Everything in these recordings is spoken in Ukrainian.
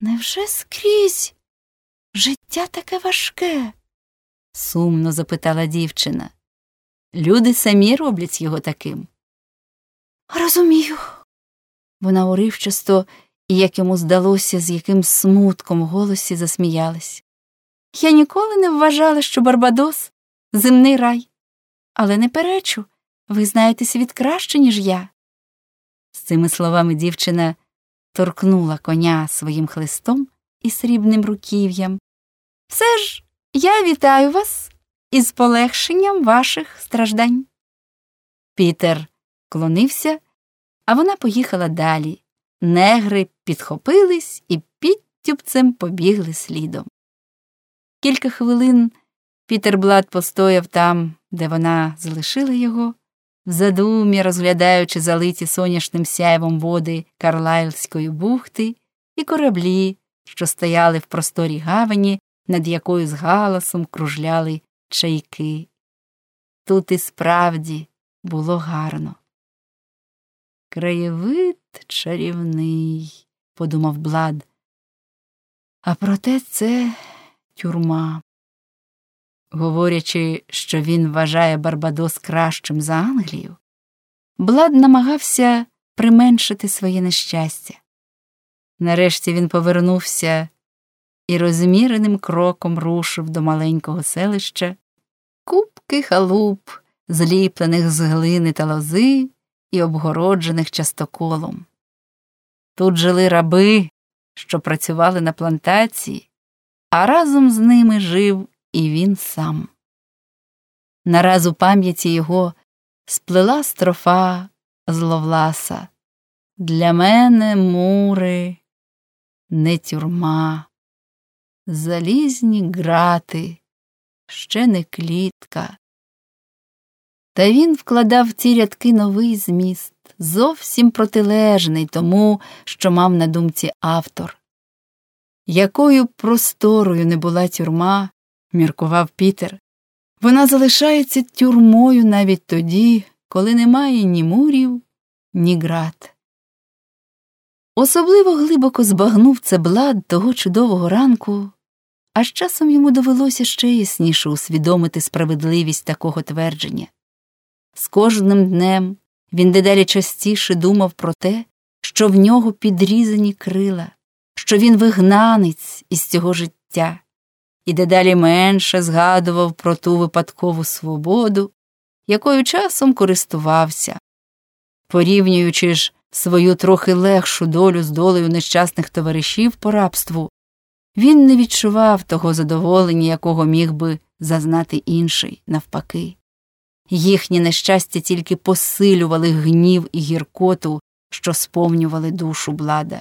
Невже скрізь життя таке важке? сумно запитала дівчина. Люди самі роблять його таким. Розумію. Вона уривчасто і, як йому здалося, з яким смутком в голосі засміялась. Я ніколи не вважала, що Барбадос земний рай, але не перечу, ви знаєте світ краще, ніж я. З цими словами дівчина торкнула коня своїм хлистом і срібним руків'ям. Все ж я вітаю вас із полегшенням ваших страждань. Пітер клонився, а вона поїхала далі. Негри підхопились і підтюбцем побігли слідом. Кілька хвилин Пітер Блад постояв там, де вона залишила його, в задумі розглядаючи залиті соняшним сяйвом води Карлайльської бухти і кораблі, що стояли в просторі гавані, над якою з галасом кружляли чайки. Тут і справді було гарно. Краєвид чарівний, подумав Блад. А проте це тюрма. Говорячи, що він вважає Барбадос кращим за Англію, Блад намагався применшити своє нещастя. Нарешті він повернувся і розміреним кроком рушив до маленького селища купки халуп, зліплених з глини та лози і обгороджених частоколом. Тут жили раби, що працювали на плантації, а разом з ними жив і він сам. Нараз у пам'яті його сплела строфа зловласа. Для мене мури, не тюрма, залізні грати, ще не клітка. Та він вкладав в ці рядки новий зміст, зовсім протилежний тому, що мав на думці автор. Якою просторою не була тюрма, міркував Пітер, вона залишається тюрмою навіть тоді, коли немає ні мурів, ні град. Особливо глибоко збагнув це блад того чудового ранку, а з часом йому довелося ще ясніше усвідомити справедливість такого твердження. З кожним днем він дедалі частіше думав про те, що в нього підрізані крила, що він вигнанець із цього життя, і дедалі менше згадував про ту випадкову свободу, якою часом користувався, порівнюючи ж свою трохи легшу долю з долею нещасних товаришів по рабству, він не відчував того задоволення, якого міг би зазнати інший, навпаки. Їхні нещастя тільки посилювали гнів і гіркоту, що сповнювали душу блада.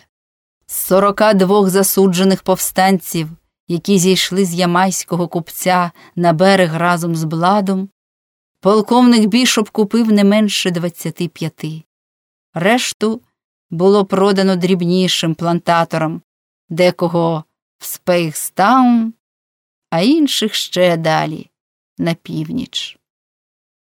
З сорока двох засуджених повстанців, які зійшли з ямайського купця на берег разом з бладом, полковник бішоп купив не менше двадцяти п'яти. Решту було продано дрібнішим плантаторам, декого в Спейхстаун, а інших ще далі, на північ.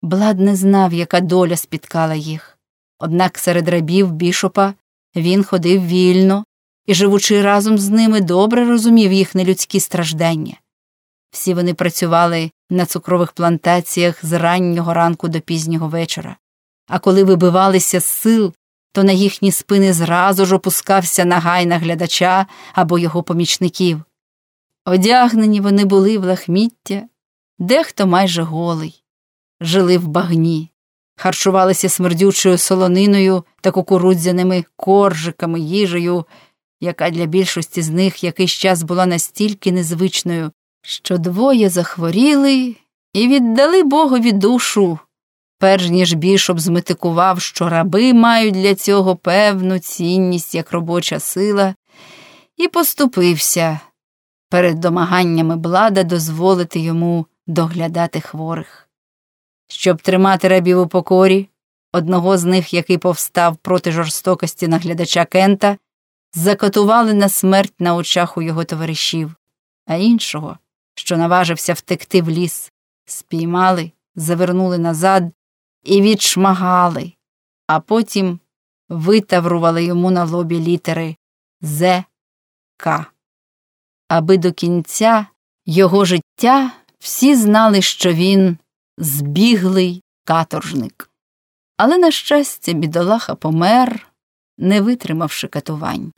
Блад не знав, яка доля спіткала їх, однак серед рабів бішопа він ходив вільно і, живучи разом з ними, добре розумів їх нелюдські страждання. Всі вони працювали на цукрових плантаціях з раннього ранку до пізнього вечора, а коли вибивалися з сил, то на їхні спини зразу ж опускався нагай наглядача або його помічників. Одягнені вони були в лахміття, дехто майже голий, жили в багні, харчувалися смердючою солониною та кукурудзяними коржиками, їжею, яка для більшості з них якийсь час була настільки незвичною, що двоє захворіли і віддали Богові душу перш ніж бішоп зметикував, що раби мають для цього певну цінність як робоча сила, і поступився перед домаганнями блада дозволити йому доглядати хворих. Щоб тримати рабів у покорі, одного з них, який повстав проти жорстокості наглядача Кента, закотували на смерть на очах у його товаришів, а іншого, що наважився втекти в ліс, спіймали, завернули назад і відшмагали, а потім витаврували йому на лобі літери З, К, аби до кінця його життя всі знали, що він збіглий каторжник. Але, на щастя, бідолаха помер, не витримавши катувань.